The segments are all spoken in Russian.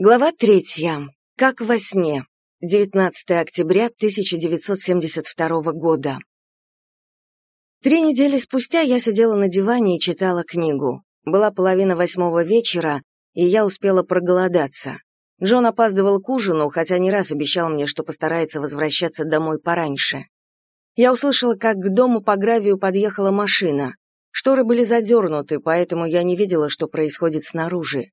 Глава третья. Как во сне. 19 октября 1972 года. Три недели спустя я сидела на диване и читала книгу. Была половина восьмого вечера, и я успела проголодаться. Джон опаздывал к ужину, хотя не раз обещал мне, что постарается возвращаться домой пораньше. Я услышала, как к дому по гравию подъехала машина. Шторы были задернуты, поэтому я не видела, что происходит снаружи.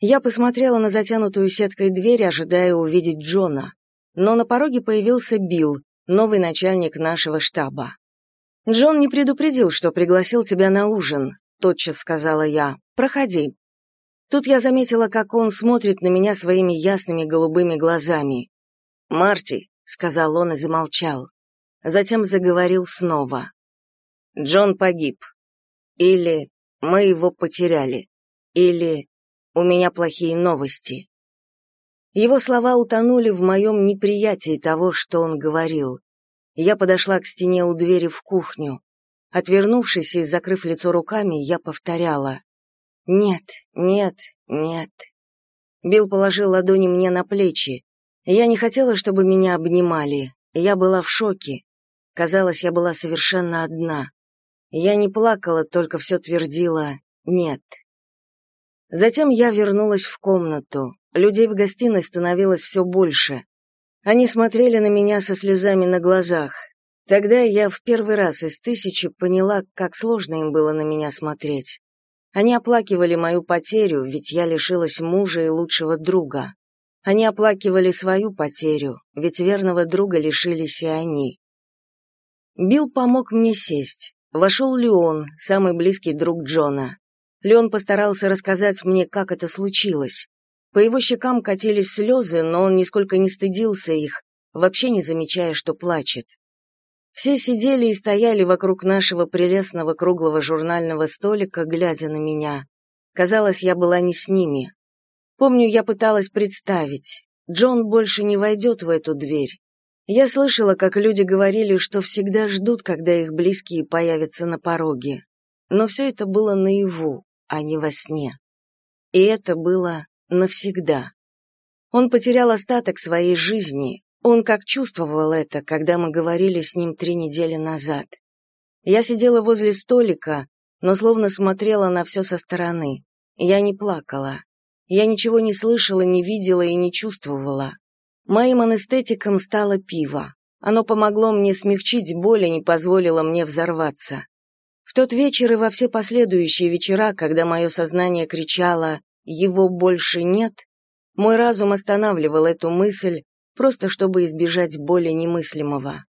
Я посмотрела на затянутую сеткой дверь, ожидая увидеть Джона. Но на пороге появился Билл, новый начальник нашего штаба. «Джон не предупредил, что пригласил тебя на ужин», — тотчас сказала я. «Проходи». Тут я заметила, как он смотрит на меня своими ясными голубыми глазами. «Марти», — сказал он и замолчал. Затем заговорил снова. «Джон погиб. Или мы его потеряли. Или у меня плохие новости. Его слова утонули в моем неприятии того, что он говорил. Я подошла к стене у двери в кухню. Отвернувшись и закрыв лицо руками, я повторяла. «Нет, нет, нет». Билл положил ладони мне на плечи. Я не хотела, чтобы меня обнимали. Я была в шоке. Казалось, я была совершенно одна. Я не плакала, только все твердила «нет, Затем я вернулась в комнату. Людей в гостиной становилось все больше. Они смотрели на меня со слезами на глазах. Тогда я в первый раз из тысячи поняла, как сложно им было на меня смотреть. Они оплакивали мою потерю, ведь я лишилась мужа и лучшего друга. Они оплакивали свою потерю, ведь верного друга лишились и они. Билл помог мне сесть. Вошел Леон, самый близкий друг Джона. Леон постарался рассказать мне, как это случилось. По его щекам катились слезы, но он нисколько не стыдился их, вообще не замечая, что плачет. Все сидели и стояли вокруг нашего прелестного круглого журнального столика, глядя на меня. Казалось, я была не с ними. Помню, я пыталась представить. Джон больше не войдет в эту дверь. Я слышала, как люди говорили, что всегда ждут, когда их близкие появятся на пороге. Но все это было наяву а не во сне. И это было навсегда. Он потерял остаток своей жизни, он как чувствовал это, когда мы говорили с ним три недели назад. Я сидела возле столика, но словно смотрела на все со стороны. Я не плакала. Я ничего не слышала, не видела и не чувствовала. Моим анестетиком стало пиво. Оно помогло мне смягчить боль и не позволило мне взорваться. Тот вечер и во все последующие вечера, когда мое сознание кричало «его больше нет», мой разум останавливал эту мысль, просто чтобы избежать боли немыслимого.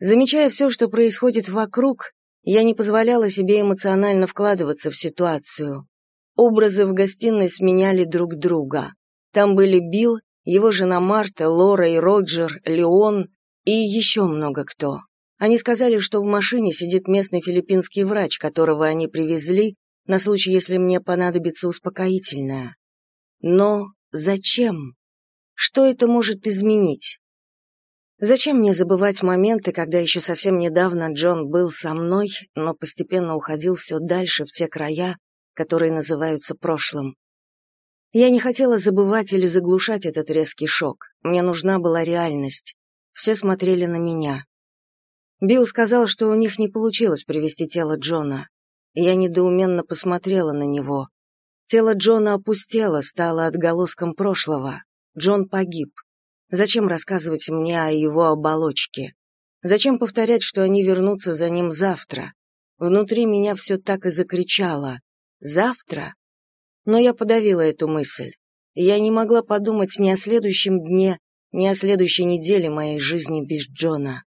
Замечая все, что происходит вокруг, я не позволяла себе эмоционально вкладываться в ситуацию. Образы в гостиной сменяли друг друга. Там были Билл, его жена Марта, Лора и Роджер, Леон и еще много кто. Они сказали, что в машине сидит местный филиппинский врач, которого они привезли на случай, если мне понадобится успокоительное. Но зачем? Что это может изменить? Зачем мне забывать моменты, когда еще совсем недавно Джон был со мной, но постепенно уходил все дальше в те края, которые называются прошлым? Я не хотела забывать или заглушать этот резкий шок. Мне нужна была реальность. Все смотрели на меня. Билл сказал, что у них не получилось привести тело Джона. Я недоуменно посмотрела на него. Тело Джона опустело, стало отголоском прошлого. Джон погиб. Зачем рассказывать мне о его оболочке? Зачем повторять, что они вернутся за ним завтра? Внутри меня все так и закричало. «Завтра?» Но я подавила эту мысль. Я не могла подумать ни о следующем дне, ни о следующей неделе моей жизни без Джона.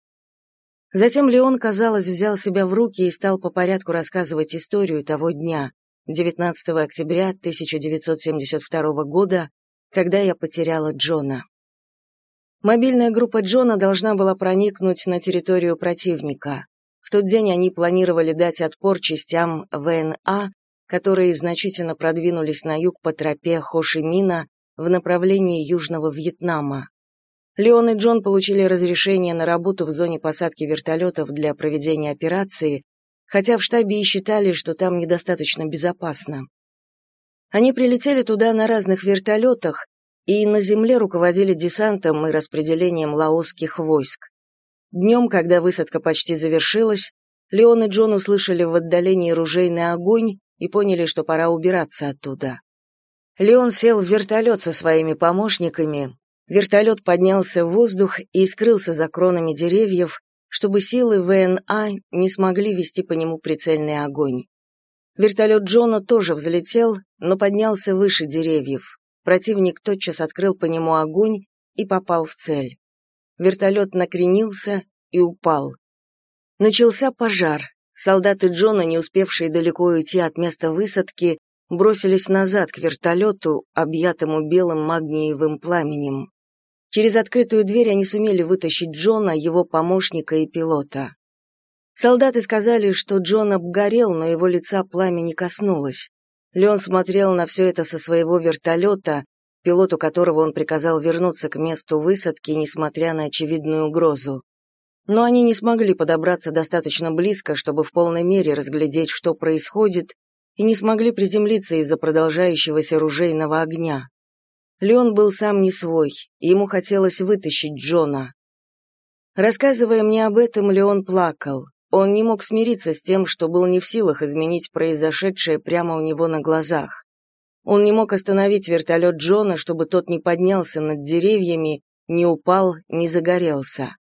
Затем Леон, казалось, взял себя в руки и стал по порядку рассказывать историю того дня, 19 октября 1972 года, когда я потеряла Джона. Мобильная группа Джона должна была проникнуть на территорию противника. В тот день они планировали дать отпор частям ВНА, которые значительно продвинулись на юг по тропе Хошимина в направлении Южного Вьетнама. Леон и Джон получили разрешение на работу в зоне посадки вертолетов для проведения операции, хотя в штабе и считали, что там недостаточно безопасно. Они прилетели туда на разных вертолетах и на земле руководили десантом и распределением лаосских войск. Днем, когда высадка почти завершилась, Леон и Джон услышали в отдалении ружейный огонь и поняли, что пора убираться оттуда. Леон сел в вертолет со своими помощниками. Вертолет поднялся в воздух и скрылся за кронами деревьев, чтобы силы ВНА не смогли вести по нему прицельный огонь. Вертолет Джона тоже взлетел, но поднялся выше деревьев. Противник тотчас открыл по нему огонь и попал в цель. Вертолет накренился и упал. Начался пожар. Солдаты Джона, не успевшие далеко уйти от места высадки, бросились назад к вертолету, объятому белым магниевым пламенем. Через открытую дверь они сумели вытащить Джона, его помощника и пилота. Солдаты сказали, что Джон обгорел, но его лица пламя не коснулось. Леон смотрел на все это со своего вертолета, пилоту которого он приказал вернуться к месту высадки, несмотря на очевидную угрозу. Но они не смогли подобраться достаточно близко, чтобы в полной мере разглядеть, что происходит, и не смогли приземлиться из-за продолжающегося ружейного огня. Леон был сам не свой, ему хотелось вытащить Джона. Рассказывая мне об этом, Леон плакал. Он не мог смириться с тем, что был не в силах изменить произошедшее прямо у него на глазах. Он не мог остановить вертолет Джона, чтобы тот не поднялся над деревьями, не упал, не загорелся.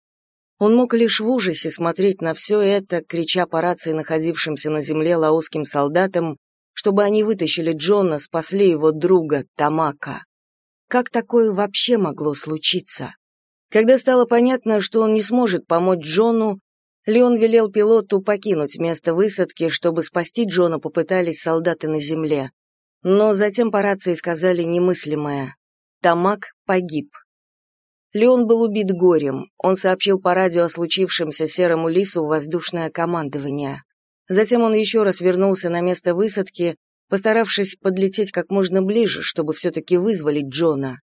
Он мог лишь в ужасе смотреть на все это, крича по рации находившимся на земле лаосским солдатам, чтобы они вытащили Джона, спасли его друга, Тамака. Как такое вообще могло случиться? Когда стало понятно, что он не сможет помочь Джону, Леон велел пилоту покинуть место высадки, чтобы спасти Джона попытались солдаты на земле. Но затем по рации сказали немыслимое. Тамак погиб. Леон был убит горем. Он сообщил по радио о случившемся серому лису воздушное командование. Затем он еще раз вернулся на место высадки, постаравшись подлететь как можно ближе, чтобы все-таки вызволить Джона.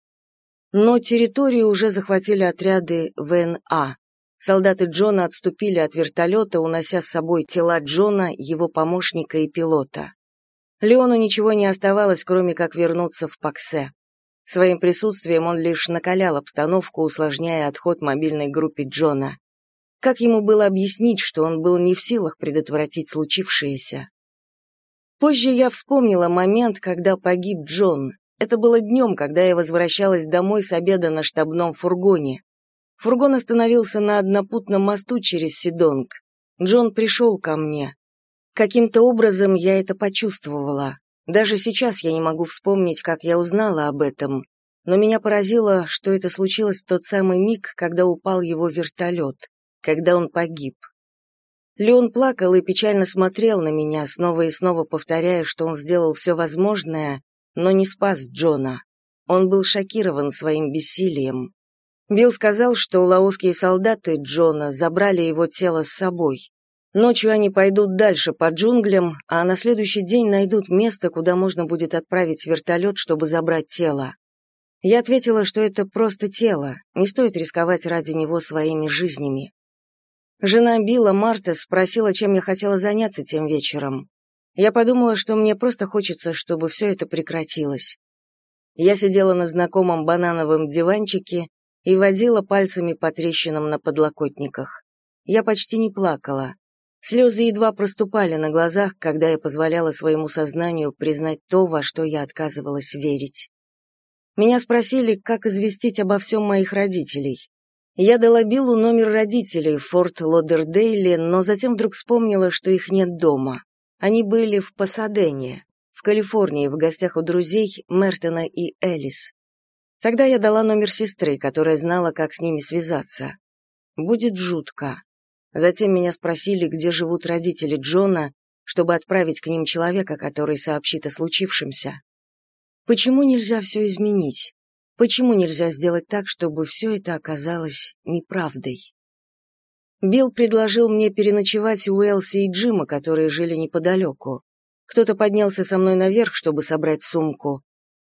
Но территорию уже захватили отряды ВНА. Солдаты Джона отступили от вертолета, унося с собой тела Джона, его помощника и пилота. Леону ничего не оставалось, кроме как вернуться в Паксе. Своим присутствием он лишь накалял обстановку, усложняя отход мобильной группе Джона. Как ему было объяснить, что он был не в силах предотвратить случившееся? Позже я вспомнила момент, когда погиб Джон. Это было днем, когда я возвращалась домой с обеда на штабном фургоне. Фургон остановился на однопутном мосту через Сидонг. Джон пришел ко мне. Каким-то образом я это почувствовала. Даже сейчас я не могу вспомнить, как я узнала об этом, но меня поразило, что это случилось в тот самый миг, когда упал его вертолет, когда он погиб. Леон плакал и печально смотрел на меня, снова и снова повторяя, что он сделал все возможное, но не спас Джона. Он был шокирован своим бессилием. Билл сказал, что лаосские солдаты Джона забрали его тело с собой. Ночью они пойдут дальше по джунглям, а на следующий день найдут место, куда можно будет отправить вертолет, чтобы забрать тело. Я ответила, что это просто тело, не стоит рисковать ради него своими жизнями. Жена Билла, Марта, спросила, чем я хотела заняться тем вечером. Я подумала, что мне просто хочется, чтобы все это прекратилось. Я сидела на знакомом банановом диванчике и водила пальцами по трещинам на подлокотниках. Я почти не плакала. Слезы едва проступали на глазах, когда я позволяла своему сознанию признать то, во что я отказывалась верить. Меня спросили, как известить обо всем моих родителей. Я дала Биллу номер родителей в Форт Лодердейле, но затем вдруг вспомнила, что их нет дома. Они были в Пасадене, в Калифорнии, в гостях у друзей Мертона и Элис. Тогда я дала номер сестры, которая знала, как с ними связаться. Будет жутко. Затем меня спросили, где живут родители Джона, чтобы отправить к ним человека, который сообщит о случившемся. Почему нельзя все изменить? Почему нельзя сделать так, чтобы все это оказалось неправдой? Билл предложил мне переночевать у Элси и Джима, которые жили неподалеку. Кто-то поднялся со мной наверх, чтобы собрать сумку,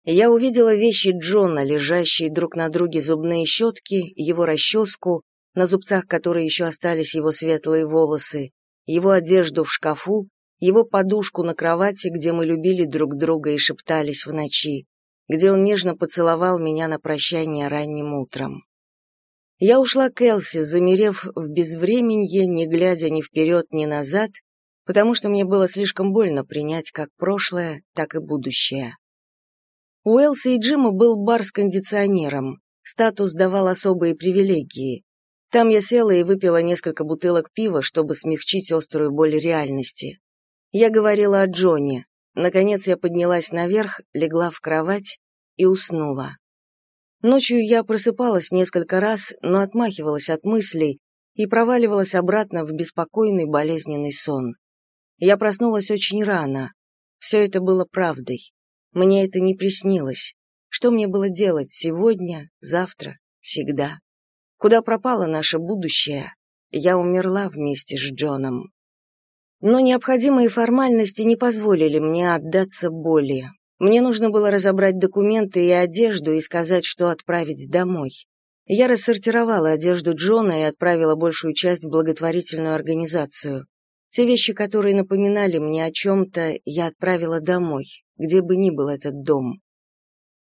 я увидела вещи Джона, лежащие друг на друге зубные щетки, его расческу, на зубцах которой еще остались его светлые волосы, его одежду в шкафу, его подушку на кровати, где мы любили друг друга и шептались в ночи, где он нежно поцеловал меня на прощание ранним утром. Я ушла к Элси, замерев в безвременье, не глядя ни вперед, ни назад, потому что мне было слишком больно принять как прошлое, так и будущее. У Элси и Джима был бар с кондиционером. Статус давал особые привилегии. Там я села и выпила несколько бутылок пива, чтобы смягчить острую боль реальности. Я говорила о Джоне. Наконец я поднялась наверх, легла в кровать и уснула. Ночью я просыпалась несколько раз, но отмахивалась от мыслей и проваливалась обратно в беспокойный болезненный сон. Я проснулась очень рано. Все это было правдой. Мне это не приснилось. Что мне было делать сегодня, завтра, всегда? Куда пропало наше будущее? Я умерла вместе с Джоном. Но необходимые формальности не позволили мне отдаться боли. Мне нужно было разобрать документы и одежду и сказать, что отправить домой. Я рассортировала одежду Джона и отправила большую часть в благотворительную организацию. Те вещи, которые напоминали мне о чем-то, я отправила домой, где бы ни был этот дом.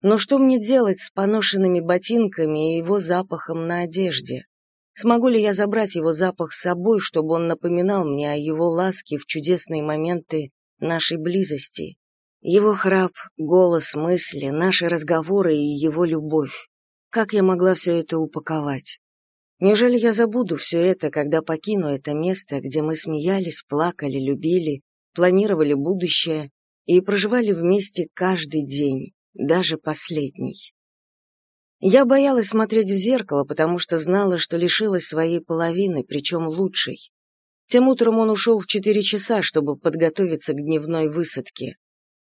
Но что мне делать с поношенными ботинками и его запахом на одежде? Смогу ли я забрать его запах с собой, чтобы он напоминал мне о его ласке в чудесные моменты нашей близости? Его храп, голос, мысли, наши разговоры и его любовь. Как я могла все это упаковать? Неужели я забуду все это, когда покину это место, где мы смеялись, плакали, любили, планировали будущее и проживали вместе каждый день, даже последний? Я боялась смотреть в зеркало, потому что знала, что лишилась своей половины, причем лучшей. Тем утром он ушел в четыре часа, чтобы подготовиться к дневной высадке.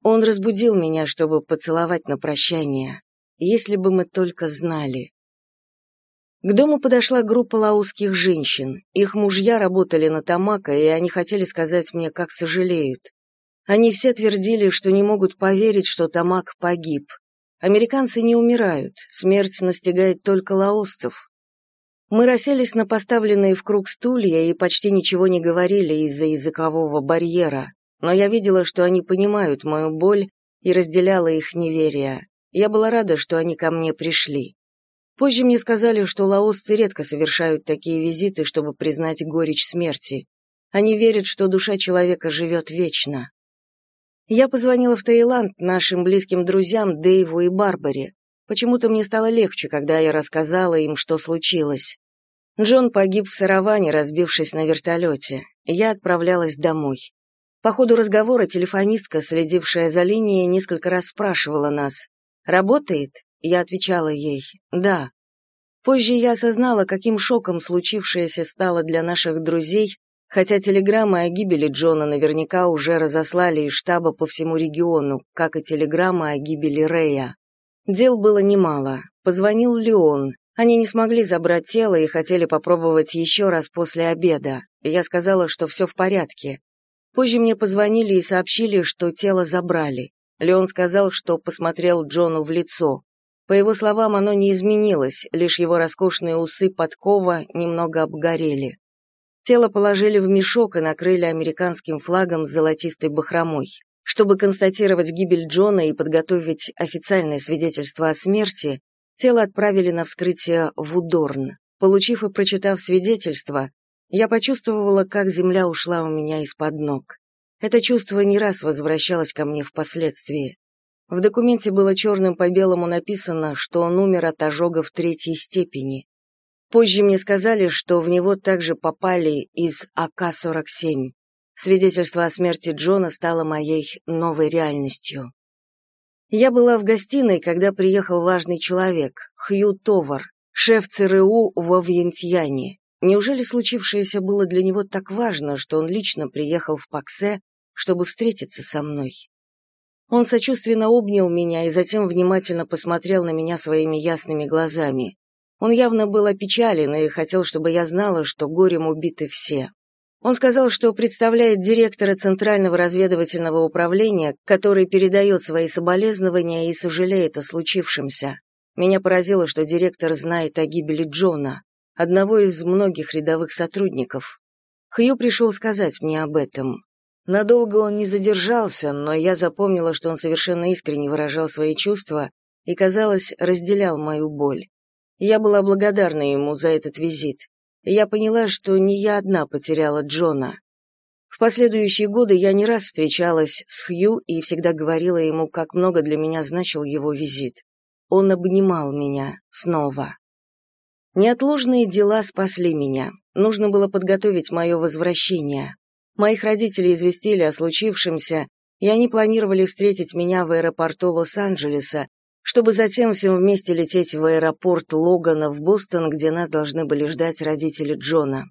Он разбудил меня, чтобы поцеловать на прощание. Если бы мы только знали. К дому подошла группа лаосских женщин. Их мужья работали на Тамака, и они хотели сказать мне, как сожалеют. Они все твердили, что не могут поверить, что Тамак погиб. Американцы не умирают, смерть настигает только лаосцев. Мы расселись на поставленные в круг стулья и почти ничего не говорили из-за языкового барьера, но я видела, что они понимают мою боль и разделяла их неверие. Я была рада, что они ко мне пришли. Позже мне сказали, что лаосцы редко совершают такие визиты, чтобы признать горечь смерти. Они верят, что душа человека живет вечно. Я позвонила в Таиланд нашим близким друзьям Дэйву и Барбаре. Почему-то мне стало легче, когда я рассказала им, что случилось. Джон погиб в сараване, разбившись на вертолете. Я отправлялась домой. По ходу разговора телефонистка, следившая за линией, несколько раз спрашивала нас. «Работает?» Я отвечала ей «да». Позже я осознала, каким шоком случившееся стало для наших друзей, хотя телеграммы о гибели Джона наверняка уже разослали из штаба по всему региону, как и телеграммы о гибели Рэя. Дел было немало. Позвонил Леон. Они не смогли забрать тело и хотели попробовать еще раз после обеда. Я сказала, что все в порядке. Позже мне позвонили и сообщили, что тело забрали. Леон сказал, что посмотрел Джону в лицо. По его словам, оно не изменилось, лишь его роскошные усы подкова немного обгорели. Тело положили в мешок и накрыли американским флагом с золотистой бахромой. Чтобы констатировать гибель Джона и подготовить официальное свидетельство о смерти, тело отправили на вскрытие в Удорн. Получив и прочитав свидетельство, я почувствовала, как земля ушла у меня из-под ног. Это чувство не раз возвращалось ко мне впоследствии. В документе было черным по белому написано, что он умер от ожогов третьей степени. Позже мне сказали, что в него также попали из АК-47. Свидетельство о смерти Джона стало моей новой реальностью. Я была в гостиной, когда приехал важный человек, Хью Товар, шеф ЦРУ во Вьентьяне. Неужели случившееся было для него так важно, что он лично приехал в Паксе, чтобы встретиться со мной? Он сочувственно обнял меня и затем внимательно посмотрел на меня своими ясными глазами. Он явно был опечален и хотел, чтобы я знала, что горем убиты все. Он сказал, что представляет директора Центрального разведывательного управления, который передает свои соболезнования и сожалеет о случившемся. Меня поразило, что директор знает о гибели Джона, одного из многих рядовых сотрудников. Хью пришел сказать мне об этом. Надолго он не задержался, но я запомнила, что он совершенно искренне выражал свои чувства и, казалось, разделял мою боль. Я была благодарна ему за этот визит. Я поняла, что не я одна потеряла Джона. В последующие годы я не раз встречалась с Хью и всегда говорила ему, как много для меня значил его визит. Он обнимал меня снова. Неотложные дела спасли меня. Нужно было подготовить мое возвращение. Моих родителей известили о случившемся, и они планировали встретить меня в аэропорту Лос-Анджелеса, чтобы затем всем вместе лететь в аэропорт Логана в Бостон, где нас должны были ждать родители Джона.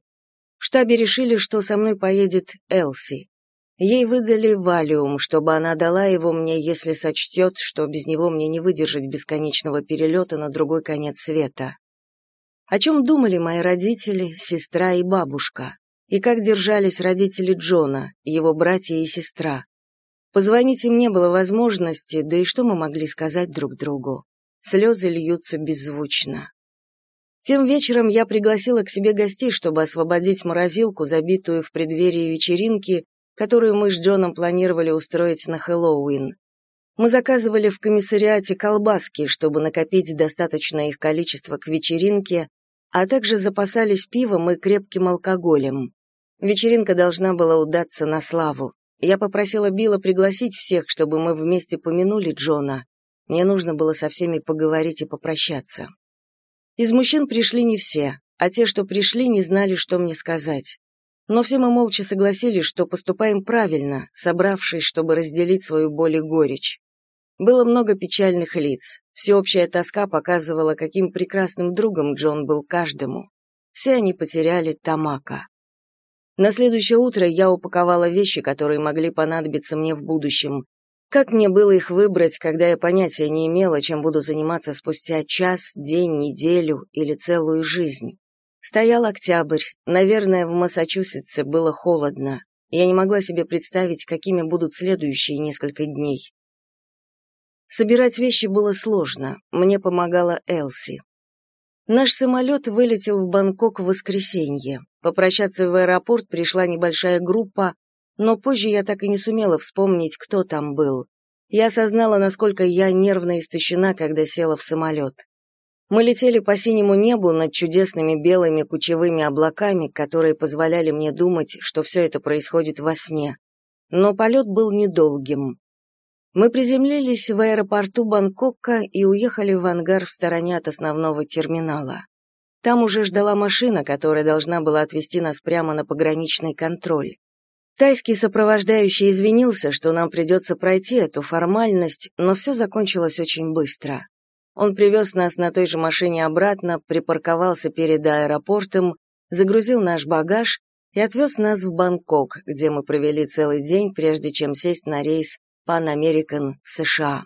В штабе решили, что со мной поедет Элси. Ей выдали валиум, чтобы она дала его мне, если сочтет, что без него мне не выдержать бесконечного перелета на другой конец света. О чем думали мои родители, сестра и бабушка? И как держались родители Джона, его братья и сестра? Позвонить им не было возможности, да и что мы могли сказать друг другу? Слезы льются беззвучно. Тем вечером я пригласила к себе гостей, чтобы освободить морозилку, забитую в преддверии вечеринки, которую мы с Джоном планировали устроить на Хэллоуин. Мы заказывали в комиссариате колбаски, чтобы накопить достаточное их количество к вечеринке, а также запасались пивом и крепким алкоголем. Вечеринка должна была удаться на славу. Я попросила Билла пригласить всех, чтобы мы вместе помянули Джона. Мне нужно было со всеми поговорить и попрощаться. Из мужчин пришли не все, а те, что пришли, не знали, что мне сказать. Но все мы молча согласились, что поступаем правильно, собравшись, чтобы разделить свою боль и горечь. Было много печальных лиц. Всеобщая тоска показывала, каким прекрасным другом Джон был каждому. Все они потеряли Тамака. На следующее утро я упаковала вещи, которые могли понадобиться мне в будущем. Как мне было их выбрать, когда я понятия не имела, чем буду заниматься спустя час, день, неделю или целую жизнь? Стоял октябрь, наверное, в Массачусетсе было холодно. Я не могла себе представить, какими будут следующие несколько дней. Собирать вещи было сложно, мне помогала Элси. Наш самолет вылетел в Бангкок в воскресенье. Попрощаться в аэропорт пришла небольшая группа, но позже я так и не сумела вспомнить, кто там был. Я осознала, насколько я нервно истощена, когда села в самолет. Мы летели по синему небу над чудесными белыми кучевыми облаками, которые позволяли мне думать, что все это происходит во сне. Но полет был недолгим. Мы приземлились в аэропорту Бангкока и уехали в ангар в стороне от основного терминала. Там уже ждала машина, которая должна была отвезти нас прямо на пограничный контроль. Тайский сопровождающий извинился, что нам придется пройти эту формальность, но все закончилось очень быстро. Он привез нас на той же машине обратно, припарковался перед аэропортом, загрузил наш багаж и отвез нас в Бангкок, где мы провели целый день, прежде чем сесть на рейс Pan American в США.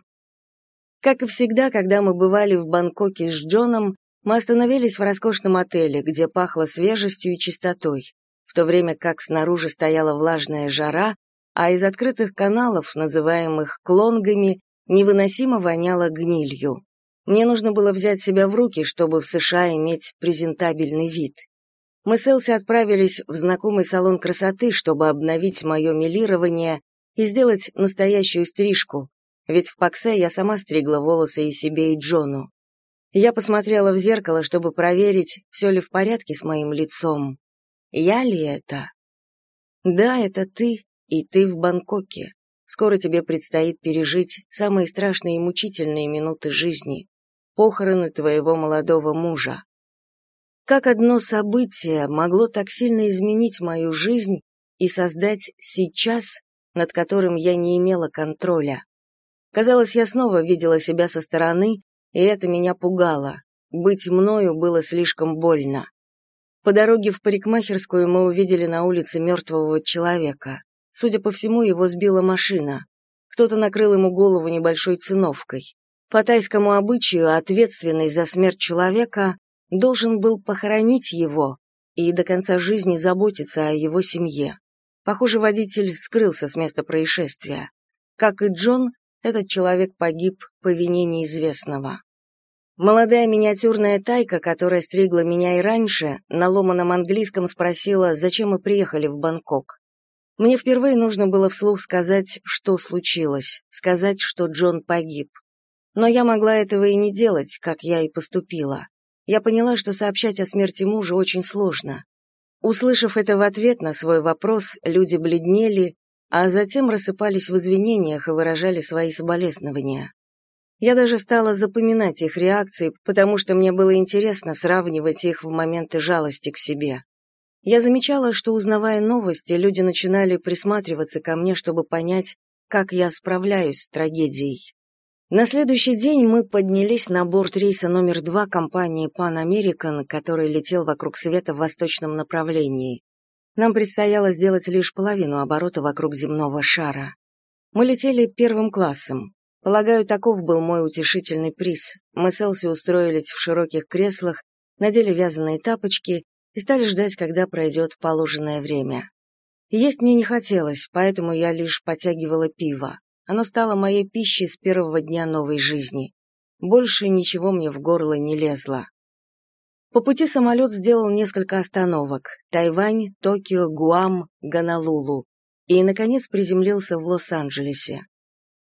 Как и всегда, когда мы бывали в Бангкоке с Джоном, мы остановились в роскошном отеле, где пахло свежестью и чистотой, в то время как снаружи стояла влажная жара, а из открытых каналов, называемых клонгами, невыносимо воняло гнилью. Мне нужно было взять себя в руки, чтобы в США иметь презентабельный вид. Мы с Элси отправились в знакомый салон красоты, чтобы обновить мое милирование и сделать настоящую стрижку, ведь в Паксе я сама стригла волосы и себе, и Джону. Я посмотрела в зеркало, чтобы проверить, все ли в порядке с моим лицом. Я ли это? Да, это ты, и ты в Бангкоке. Скоро тебе предстоит пережить самые страшные и мучительные минуты жизни — похороны твоего молодого мужа. Как одно событие могло так сильно изменить мою жизнь и создать сейчас над которым я не имела контроля. Казалось, я снова видела себя со стороны, и это меня пугало. Быть мною было слишком больно. По дороге в парикмахерскую мы увидели на улице мертвого человека. Судя по всему, его сбила машина. Кто-то накрыл ему голову небольшой циновкой. По тайскому обычаю ответственный за смерть человека должен был похоронить его и до конца жизни заботиться о его семье. Похоже, водитель скрылся с места происшествия. Как и Джон, этот человек погиб по вине неизвестного. Молодая миниатюрная тайка, которая стригла меня и раньше, на ломаном английском спросила, зачем мы приехали в Бангкок. Мне впервые нужно было вслух сказать, что случилось, сказать, что Джон погиб. Но я могла этого и не делать, как я и поступила. Я поняла, что сообщать о смерти мужа очень сложно. Услышав это в ответ на свой вопрос, люди бледнели, а затем рассыпались в извинениях и выражали свои соболезнования. Я даже стала запоминать их реакции, потому что мне было интересно сравнивать их в моменты жалости к себе. Я замечала, что, узнавая новости, люди начинали присматриваться ко мне, чтобы понять, как я справляюсь с трагедией. На следующий день мы поднялись на борт рейса номер два компании Pan American, который летел вокруг света в восточном направлении. Нам предстояло сделать лишь половину оборота вокруг земного шара. Мы летели первым классом. Полагаю, таков был мой утешительный приз. Мы с Элси устроились в широких креслах, надели вязаные тапочки и стали ждать, когда пройдет положенное время. Есть мне не хотелось, поэтому я лишь потягивала пиво. Оно стало моей пищей с первого дня новой жизни. Больше ничего мне в горло не лезло. По пути самолет сделал несколько остановок – Тайвань, Токио, Гуам, Гонолулу. И, наконец, приземлился в Лос-Анджелесе.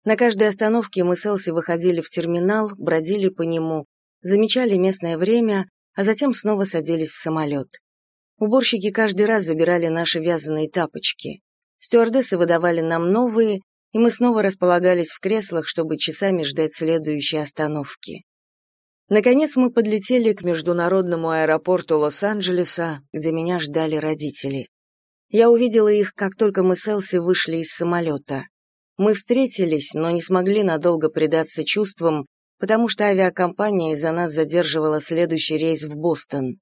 На каждой остановке мы с Элси выходили в терминал, бродили по нему, замечали местное время, а затем снова садились в самолет. Уборщики каждый раз забирали наши вязаные тапочки. Стюардессы выдавали нам новые, и мы снова располагались в креслах, чтобы часами ждать следующей остановки. Наконец мы подлетели к международному аэропорту Лос-Анджелеса, где меня ждали родители. Я увидела их, как только мы с Элси вышли из самолета. Мы встретились, но не смогли надолго предаться чувствам, потому что авиакомпания из-за нас задерживала следующий рейс в Бостон.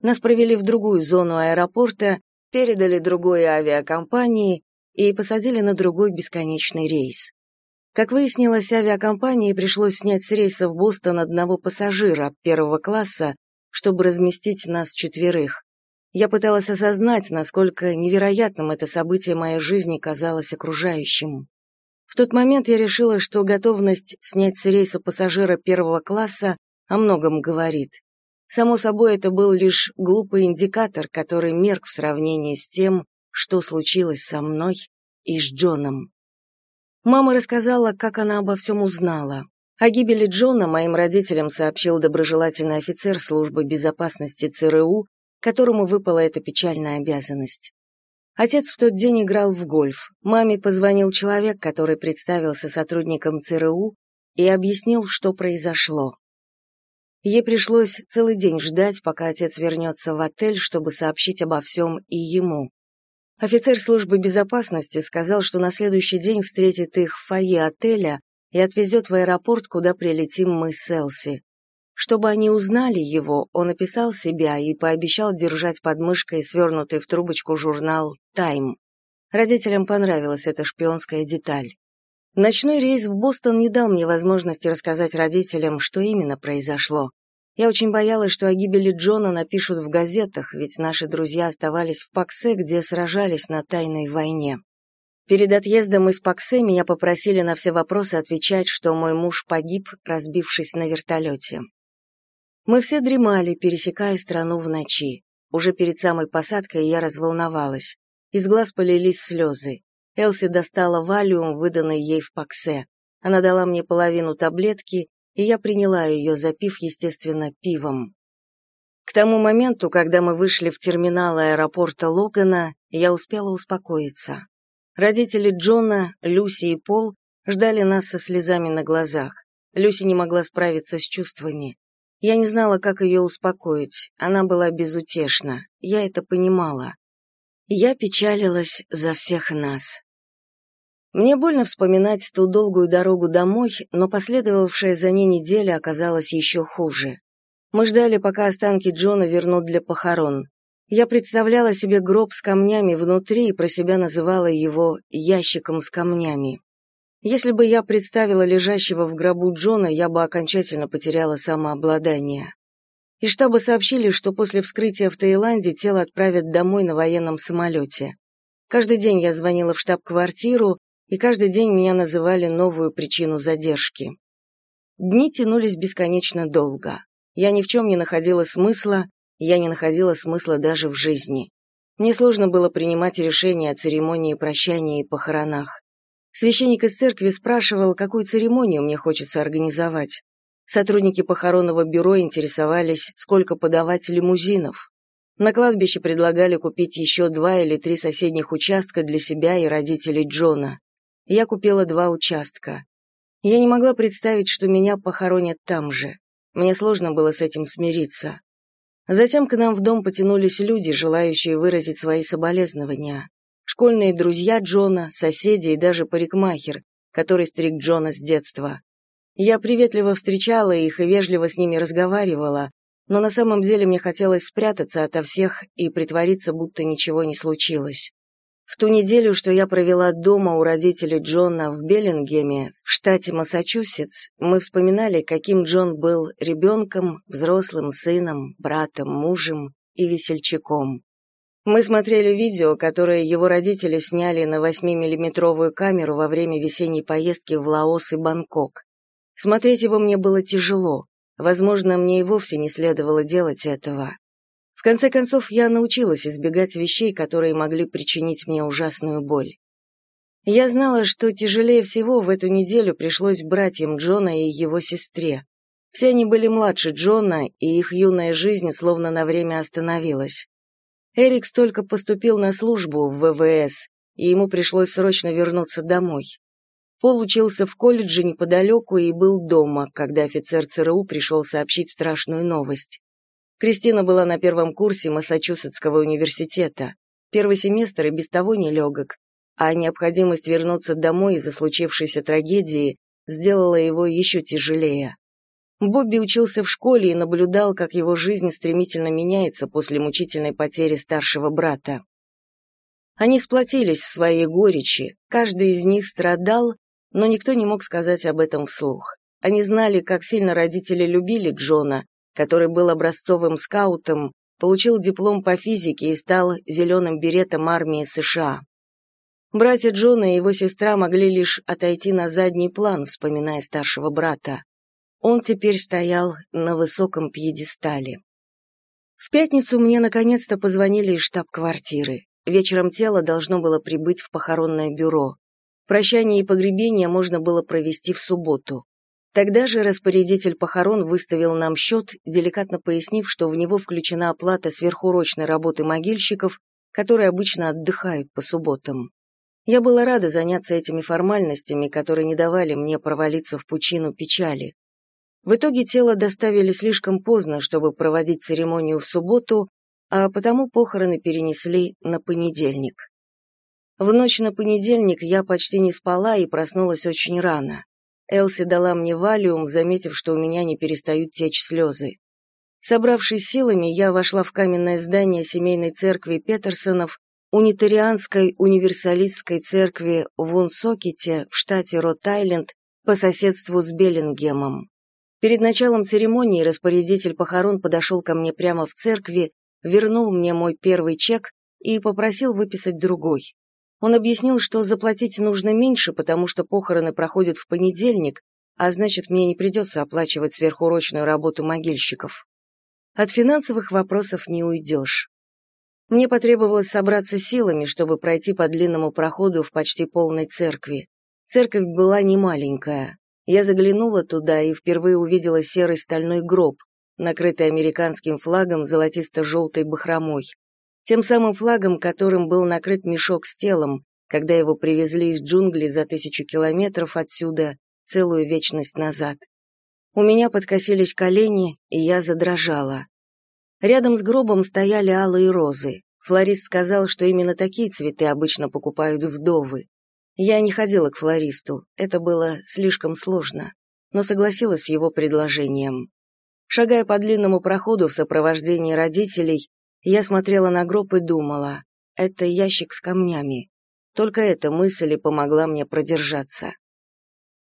Нас провели в другую зону аэропорта, передали другой авиакомпании и посадили на другой бесконечный рейс. Как выяснилось, авиакомпании пришлось снять с рейса в Бостон одного пассажира первого класса, чтобы разместить нас четверых. Я пыталась осознать, насколько невероятным это событие моей жизни казалось окружающим. В тот момент я решила, что готовность снять с рейса пассажира первого класса о многом говорит. Само собой, это был лишь глупый индикатор, который мерк в сравнении с тем, что случилось со мной и с Джоном. Мама рассказала, как она обо всем узнала. О гибели Джона моим родителям сообщил доброжелательный офицер службы безопасности ЦРУ, которому выпала эта печальная обязанность. Отец в тот день играл в гольф. Маме позвонил человек, который представился сотрудником ЦРУ и объяснил, что произошло. Ей пришлось целый день ждать, пока отец вернется в отель, чтобы сообщить обо всем и ему. Офицер службы безопасности сказал, что на следующий день встретит их в фойе отеля и отвезет в аэропорт, куда прилетим мы с Элси. Чтобы они узнали его, он описал себя и пообещал держать под мышкой свернутый в трубочку журнал «Тайм». Родителям понравилась эта шпионская деталь. Ночной рейс в Бостон не дал мне возможности рассказать родителям, что именно произошло. Я очень боялась, что о гибели Джона напишут в газетах, ведь наши друзья оставались в Паксе, где сражались на тайной войне. Перед отъездом из Паксе меня попросили на все вопросы отвечать, что мой муж погиб, разбившись на вертолете. Мы все дремали, пересекая страну в ночи. Уже перед самой посадкой я разволновалась. Из глаз полились слезы. Элси достала валиум, выданный ей в Паксе. Она дала мне половину таблетки, и я приняла ее, запив, естественно, пивом. К тому моменту, когда мы вышли в терминал аэропорта Логана, я успела успокоиться. Родители Джона, Люси и Пол ждали нас со слезами на глазах. Люси не могла справиться с чувствами. Я не знала, как ее успокоить. Она была безутешна. Я это понимала. Я печалилась за всех нас. Мне больно вспоминать ту долгую дорогу домой, но последовавшая за ней неделя оказалась еще хуже. Мы ждали, пока останки Джона вернут для похорон. Я представляла себе гроб с камнями внутри и про себя называла его «ящиком с камнями». Если бы я представила лежащего в гробу Джона, я бы окончательно потеряла самообладание. И штабы сообщили, что после вскрытия в Таиланде тело отправят домой на военном самолете. Каждый день я звонила в штаб-квартиру, и каждый день меня называли новую причину задержки. Дни тянулись бесконечно долго. Я ни в чем не находила смысла, я не находила смысла даже в жизни. Мне сложно было принимать решения о церемонии прощания и похоронах. Священник из церкви спрашивал, какую церемонию мне хочется организовать. Сотрудники похоронного бюро интересовались, сколько подавать лимузинов. На кладбище предлагали купить еще два или три соседних участка для себя и родителей Джона. Я купила два участка. Я не могла представить, что меня похоронят там же. Мне сложно было с этим смириться. Затем к нам в дом потянулись люди, желающие выразить свои соболезнования. Школьные друзья Джона, соседи и даже парикмахер, который стриг Джона с детства. Я приветливо встречала их и вежливо с ними разговаривала, но на самом деле мне хотелось спрятаться ото всех и притвориться, будто ничего не случилось. В ту неделю, что я провела дома у родителей Джона в Беллингеме, в штате Массачусетс, мы вспоминали, каким Джон был ребенком, взрослым сыном, братом, мужем и весельчаком. Мы смотрели видео, которое его родители сняли на 8-миллиметровую камеру во время весенней поездки в Лаос и Бангкок. Смотреть его мне было тяжело. Возможно, мне и вовсе не следовало делать этого. В конце концов, я научилась избегать вещей, которые могли причинить мне ужасную боль. Я знала, что тяжелее всего в эту неделю пришлось братьям Джона и его сестре. Все они были младше Джона, и их юная жизнь словно на время остановилась. Эрик только поступил на службу в ВВС, и ему пришлось срочно вернуться домой. Пол учился в колледже неподалеку и был дома, когда офицер ЦРУ пришел сообщить страшную новость. Кристина была на первом курсе Массачусетского университета. Первый семестр и без того нелегок, а необходимость вернуться домой из-за случившейся трагедии сделала его еще тяжелее. Бобби учился в школе и наблюдал, как его жизнь стремительно меняется после мучительной потери старшего брата. Они сплотились в своей горечи, каждый из них страдал, но никто не мог сказать об этом вслух. Они знали, как сильно родители любили Джона, который был образцовым скаутом, получил диплом по физике и стал зеленым беретом армии США. Братья Джона и его сестра могли лишь отойти на задний план, вспоминая старшего брата. Он теперь стоял на высоком пьедестале. В пятницу мне наконец-то позвонили из штаб-квартиры. Вечером тело должно было прибыть в похоронное бюро. Прощание и погребение можно было провести в субботу. Тогда же распорядитель похорон выставил нам счет, деликатно пояснив, что в него включена оплата сверхурочной работы могильщиков, которые обычно отдыхают по субботам. Я была рада заняться этими формальностями, которые не давали мне провалиться в пучину печали. В итоге тело доставили слишком поздно, чтобы проводить церемонию в субботу, а потому похороны перенесли на понедельник. В ночь на понедельник я почти не спала и проснулась очень рано. Элси дала мне валиум, заметив, что у меня не перестают течь слезы. Собравшись силами, я вошла в каменное здание семейной церкви Петерсонов, унитарианской универсалистской церкви в Унсокете в штате Рот-Айленд по соседству с Беллингемом. Перед началом церемонии распорядитель похорон подошел ко мне прямо в церкви, вернул мне мой первый чек и попросил выписать другой. Он объяснил, что заплатить нужно меньше, потому что похороны проходят в понедельник, а значит, мне не придется оплачивать сверхурочную работу могильщиков. От финансовых вопросов не уйдешь. Мне потребовалось собраться силами, чтобы пройти по длинному проходу в почти полной церкви. Церковь была не маленькая. Я заглянула туда и впервые увидела серый стальной гроб, накрытый американским флагом золотисто-желтой бахромой тем самым флагом, которым был накрыт мешок с телом, когда его привезли из джунглей за тысячу километров отсюда, целую вечность назад. У меня подкосились колени, и я задрожала. Рядом с гробом стояли алые розы. Флорист сказал, что именно такие цветы обычно покупают вдовы. Я не ходила к флористу, это было слишком сложно, но согласилась с его предложением. Шагая по длинному проходу в сопровождении родителей, я смотрела на гроб и думала, это ящик с камнями. Только эта мысль и помогла мне продержаться.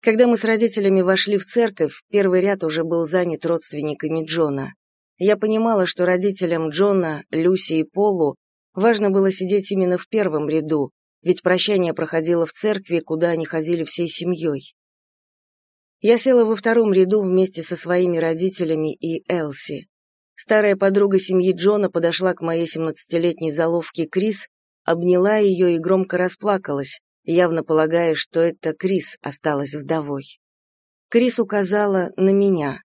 Когда мы с родителями вошли в церковь, первый ряд уже был занят родственниками Джона. Я понимала, что родителям Джона, Люси и Полу важно было сидеть именно в первом ряду, ведь прощание проходило в церкви, куда они ходили всей семьей. Я села во втором ряду вместе со своими родителями и Элси. Старая подруга семьи Джона подошла к моей семнадцатилетней заловке Крис, обняла ее и громко расплакалась, явно полагая, что это Крис осталась вдовой. Крис указала на меня.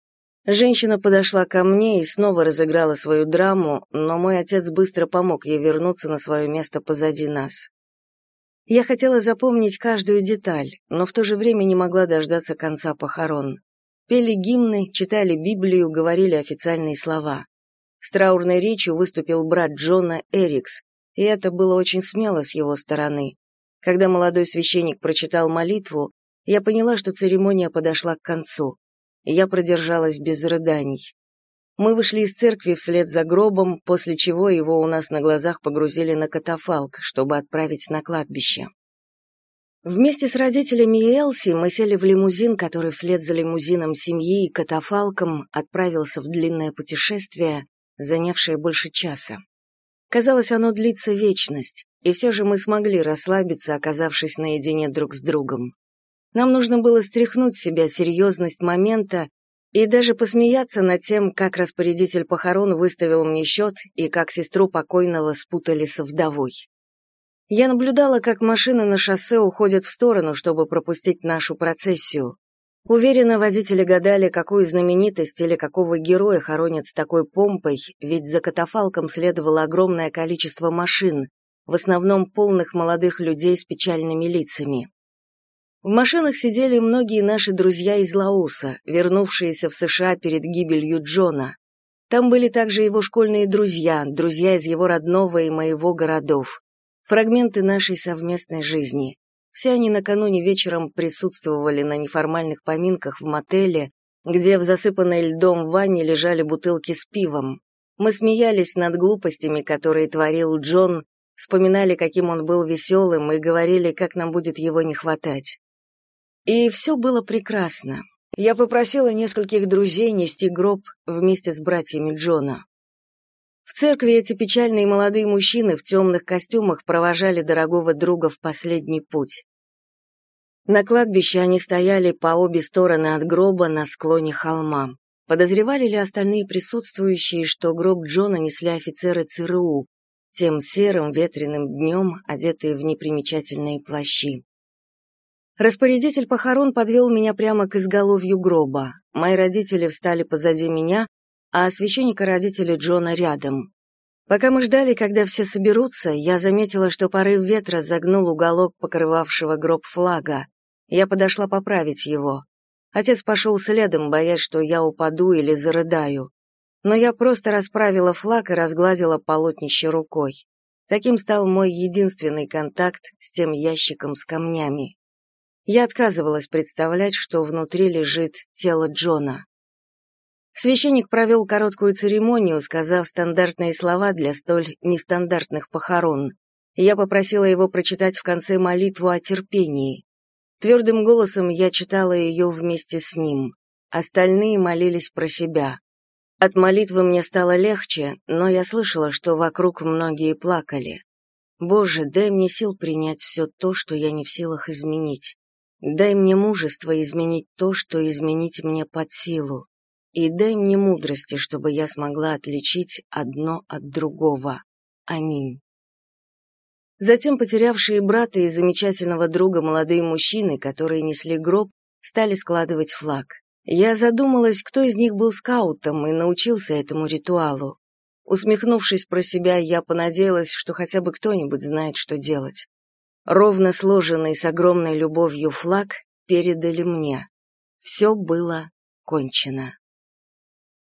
Женщина подошла ко мне и снова разыграла свою драму, но мой отец быстро помог ей вернуться на свое место позади нас. Я хотела запомнить каждую деталь, но в то же время не могла дождаться конца похорон. Пели гимны, читали Библию, говорили официальные слова. С траурной речью выступил брат Джона Эрикс, и это было очень смело с его стороны. Когда молодой священник прочитал молитву, я поняла, что церемония подошла к концу я продержалась без рыданий. Мы вышли из церкви вслед за гробом, после чего его у нас на глазах погрузили на катафалк, чтобы отправить на кладбище. Вместе с родителями и Элси мы сели в лимузин, который вслед за лимузином семьи и катафалком отправился в длинное путешествие, занявшее больше часа. Казалось, оно длится вечность, и все же мы смогли расслабиться, оказавшись наедине друг с другом. Нам нужно было стряхнуть с себя серьезность момента и даже посмеяться над тем, как распорядитель похорон выставил мне счет и как сестру покойного спутали со вдовой. Я наблюдала, как машины на шоссе уходят в сторону, чтобы пропустить нашу процессию. Уверена, водители гадали, какую знаменитость или какого героя хоронят с такой помпой, ведь за катафалком следовало огромное количество машин, в основном полных молодых людей с печальными лицами. В машинах сидели многие наши друзья из Лаоса, вернувшиеся в США перед гибелью Джона. Там были также его школьные друзья, друзья из его родного и моего городов. Фрагменты нашей совместной жизни. Все они накануне вечером присутствовали на неформальных поминках в мотеле, где в засыпанной льдом ванне лежали бутылки с пивом. Мы смеялись над глупостями, которые творил Джон, вспоминали, каким он был веселым, и говорили, как нам будет его не хватать. И все было прекрасно. Я попросила нескольких друзей нести гроб вместе с братьями Джона. В церкви эти печальные молодые мужчины в темных костюмах провожали дорогого друга в последний путь. На кладбище они стояли по обе стороны от гроба на склоне холма. Подозревали ли остальные присутствующие, что гроб Джона несли офицеры ЦРУ, тем серым ветреным днем, одетые в непримечательные плащи? Распорядитель похорон подвел меня прямо к изголовью гроба. Мои родители встали позади меня, а священник и родители Джона рядом. Пока мы ждали, когда все соберутся, я заметила, что порыв ветра загнул уголок покрывавшего гроб флага. Я подошла поправить его. Отец пошел следом, боясь, что я упаду или зарыдаю. Но я просто расправила флаг и разгладила полотнище рукой. Таким стал мой единственный контакт с тем ящиком с камнями. Я отказывалась представлять, что внутри лежит тело Джона. Священник провел короткую церемонию, сказав стандартные слова для столь нестандартных похорон. Я попросила его прочитать в конце молитву о терпении. Твердым голосом я читала ее вместе с ним. Остальные молились про себя. От молитвы мне стало легче, но я слышала, что вокруг многие плакали. Боже, дай мне сил принять все то, что я не в силах изменить. Дай мне мужество изменить то, что изменить мне под силу, и дай мне мудрости, чтобы я смогла отличить одно от другого. Аминь. Затем потерявшие брата и замечательного друга молодые мужчины, которые несли гроб, стали складывать флаг. Я задумалась, кто из них был скаутом и научился этому ритуалу. Усмехнувшись про себя, я понадеялась, что хотя бы кто-нибудь знает, что делать. Ровно сложенный с огромной любовью флаг передали мне. Все было кончено.